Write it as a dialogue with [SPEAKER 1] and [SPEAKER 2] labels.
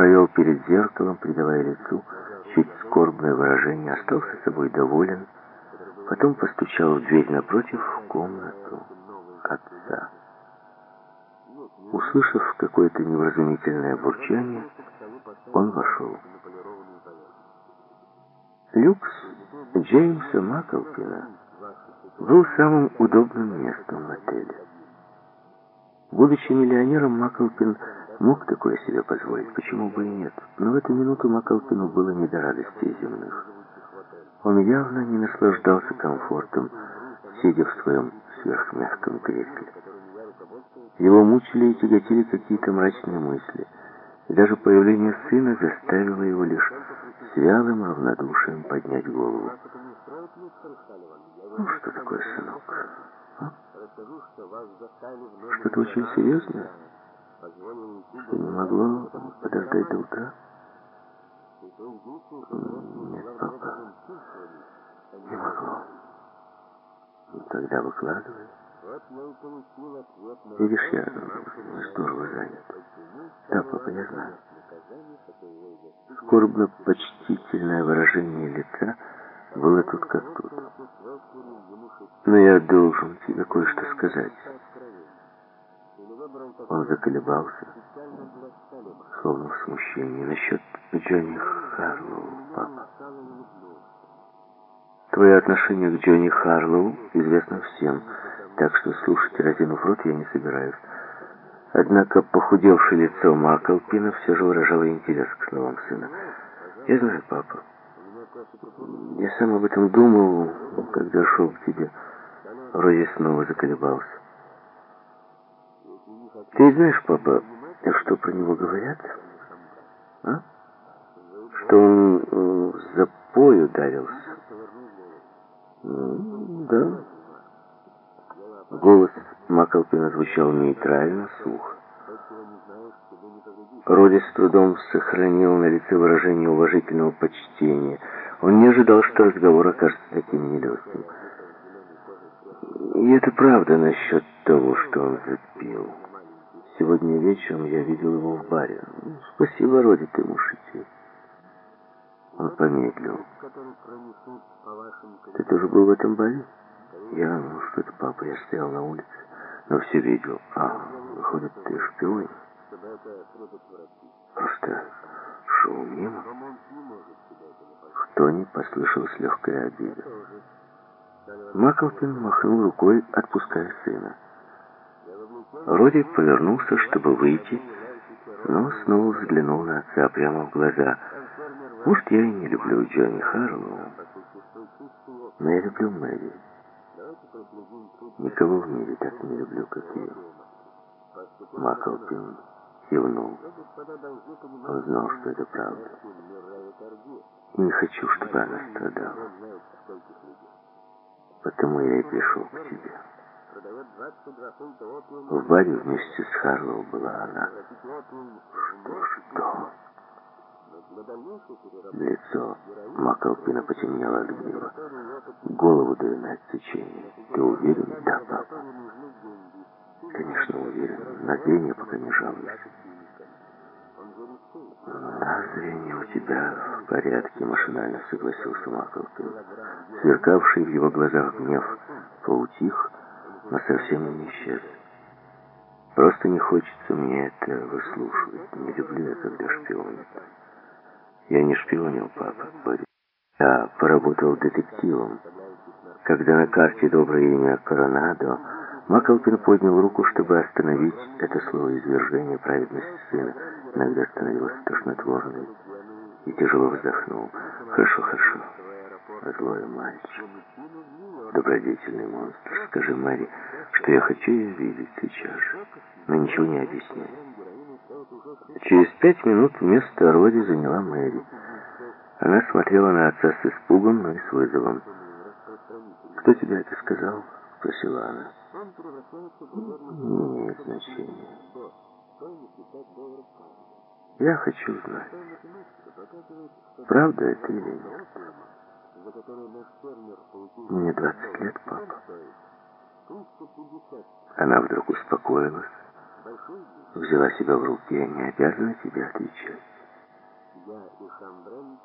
[SPEAKER 1] провел перед зеркалом, придавая лицу чуть скорбное выражение, остался собой доволен, потом постучал в дверь напротив в комнату отца. Услышав какое-то невразумительное бурчание, он вошел. Люкс Джеймса Маклпина был самым удобным местом в отеле. Будучи миллионером, Маклпин мог такое себе позволить, почему бы и нет. Но в эту минуту Маклпину было не до радостей земных. Он явно не наслаждался комфортом, сидя в своем сверхмягком кресле. Его мучили и тяготили какие-то мрачные мысли. И даже появление сына заставило его лишь с вялым равнодушием поднять голову. Ну, что такое, сынок? А? Что-то очень серьезное? Не могло подождать до утра? Нет, папа, не могло. Тогда выкладывай. Видишь, я здорово занят. Да, папа, я знаю. Скорбно-почтительное выражение лица было тут как тут. Но я должен тебе кое-что сказать. Он заколебался, словно в смущении, насчет Джонни Харлоу, папа. Твое отношение к Джонни Харлоу известно всем, так что слушать, разинув рот, я не собираюсь. Однако похудевшее лицо Маклпина все же выражало интерес к словам сына. «Я знаю, папа. Я сам об этом думал, когда шел к тебе. Вроде снова заколебался. Ты знаешь, папа, что про него говорят? А? Что он э, за запой ударился. Да. Голос Маклпина звучал нейтрально, сухо. Роди с трудом сохранил на лице выражение уважительного почтения. Он не ожидал, что разговор окажется таким нелегким. И это правда насчет того, что он запил. Сегодня вечером я видел его в баре. Спасибо, Роди, ты мушите. Он помедлил. Ты тоже был в этом баре? Я, ну что-то, папа, я стоял на улице, но все видел. А, выходит, ты шпион? Просто шел мимо. В тоне послышалась легкая обида. Маклпин махнул рукой, отпуская сына. Роди повернулся, чтобы выйти, но снова взглянул на отца прямо в глаза. Может, я и не люблю Джонни Харлоу, но я люблю Мэри. Никого в мире так не люблю, как ее. Маклпин кивнул. Он знал, что это правда. И не хочу, чтобы она страдала. Потому я и пришел к тебе. В баре вместе с Харлоу была она. Что, что? Лицо Макалпина потемнело от гнева. Голову даю на. Ты уверен? Да, папа. Конечно, уверен. На зрение пока не жалуюсь. Зрение у тебя в порядке, машинально согласился Макалпин. Сверкавший в его глазах гнев поутих, но совсем не исчез. Просто не хочется мне это выслушивать. Не люблю я, когда шпионят. Я не шпионил, папа, Борис. Я поработал детективом. Когда на карте доброе имя Коронадо, Маклпин поднял руку, чтобы остановить это слово извержения праведности сына. Иногда становилось тошнотворной. И тяжело вздохнул. Хорошо, хорошо. Злой мальчик. Добродетельный монстр. Скажи Мэри, что я хочу ее видеть сейчас же. Но ничего не объясняй. Через пять минут место Роди заняла Мэри. Она смотрела на отца с испугом, но и с вызовом. «Кто тебе это сказал?» — спросила она. «Не имеет значения. Я хочу знать, правда это или нет. Мне двадцать лет, папа». Она вдруг успокоилась взяла себя в руки, я не обязана тебе отвечать.